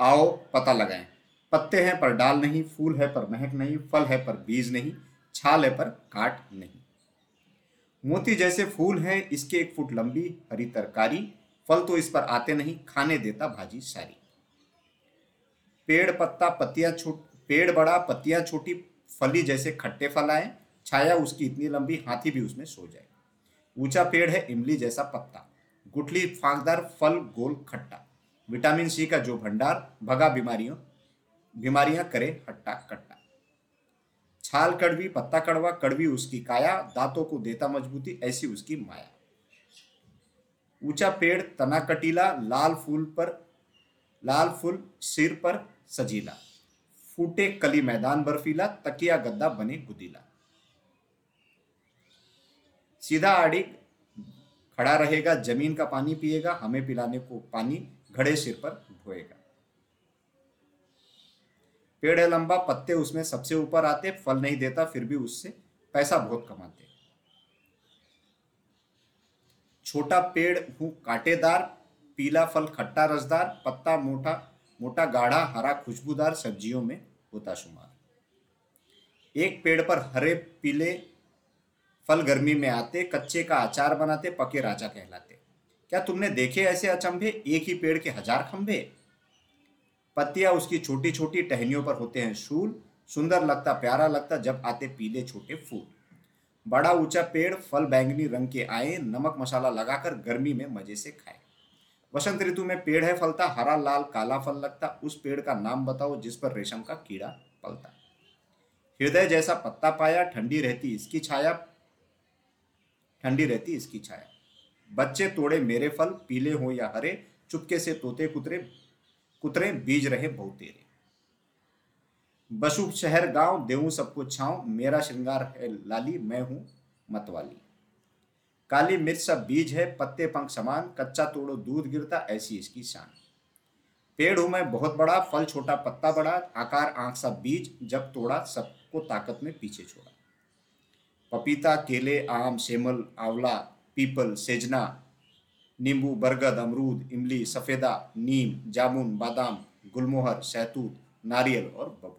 आओ, पता लगाएँ। पत्ते हैं पर डाल नहीं, फूल है पर महक नहीं, फल है पर बीज नहीं, छाल है पर काट नहीं। मोती जैसे फूल है, इसके एक फुट लंबी, हरी तरकारी, फल तो इस पर आते नहीं, खाने देता भाजी सारी। पेड़ पत्ता, पत्तियाँ छोट पेड़ बड़ा, पत्तियाँ छोटी, फली जैसे खट्टे फल आए, छाया उसकी इतनी लंबी, हाथी भी उसमें सो जाए। ऊँचा पेड़ है, इमली जैसा पत्ता। गुठली, फांकदार, फल, गोल खट्टा। विटामिन सी का जो भंडार, भगा बीमारियों, बीमारियाँ करे हट्टा कट्टा। छाल कड़वी, पत्ता कड़वा, कड़वी उसकी काया, दांतों को देता मजबूती, ऐसी उसकी माया। ऊँचा पेड़, तना कटीला, लाल फूल पर, लाल फूल सिर पर सजीला। फूटे कली मैदान बर्फीला, तकिया गद्दा बने गुदीला। सीधा आड़ी खड़ा रहेगा, ज़मीन का पानी पिएगा, हमें पिलाने को पानी घड़े सिर पर धोएगा। पेड़ है लंबा, पत्ते उसमें सबसे ऊपर आते, फल नहीं देता, फिर भी उससे पैसा बहुत कमाते। छोटा पेड़ हूँ कांटेदार, पीला फल खट्टा रसदार, पत्ता मोटा मोटा गाढ़ा, हरा खुशबूदार, सब्जियों में होता शुमार। एक पेड़ पर हरे पीले फल गर्मी में आते, कच्चे का अचार बनाते, पके राजा कहलाते। क्या तुमने देखे ऐसे अचंभे? एक ही पेड़ के हज़ार खंभे? पत्तियाँ उसकी छोटी छोटी टहनियों पर होते हैं शूल। सुंदर लगता, प्यारा लगता जब आते पीले छोटे फूल। बड़ा ऊँचा पेड़, फल बैंगनी रंग के आए, नमक मसाला लगाकर गर्मी में मज़े से खाए। वसंत ऋतु में पेड़ है फलता, हरा, लाल, काला फल लगता। उस पेड़ का नाम बताओ जिस पर रेशम का कीड़ा पलता। हृदय जैसा पत्ता पाया, ठंडी रहती इसकी छाया। ठंडी रहती इसकी छाया। बच्चे तोड़े मेरे फल, पीले हो या हरे, चुपके से तोते कुतरे कुतरे बीज रहे बहुतेरे बसु शहर गाँव, देऊं सबको छांव, मेरा श्रृंगार है लाली, मैं हूँ मतवाली। काली मिर्च सब बीज है, पत्ते पंख समान, कच्चा तोड़ो दूध गिरता, ऐसी इसकी शान। पेड़ हूँ मैं बहुत बड़ा, फल छोटा पत्ता बड़ा, आकार आँख सा बीज जब तोड़ा, सबको ताकत में पीछे छोड़ा। पपीता, केले, आम, सेमल, आंवला पीपल सेजना नींबू बरगद अमरूद इमली सफेदा नीम जामुन बादाम गुलमोहर सहतूत नारियल और बबूल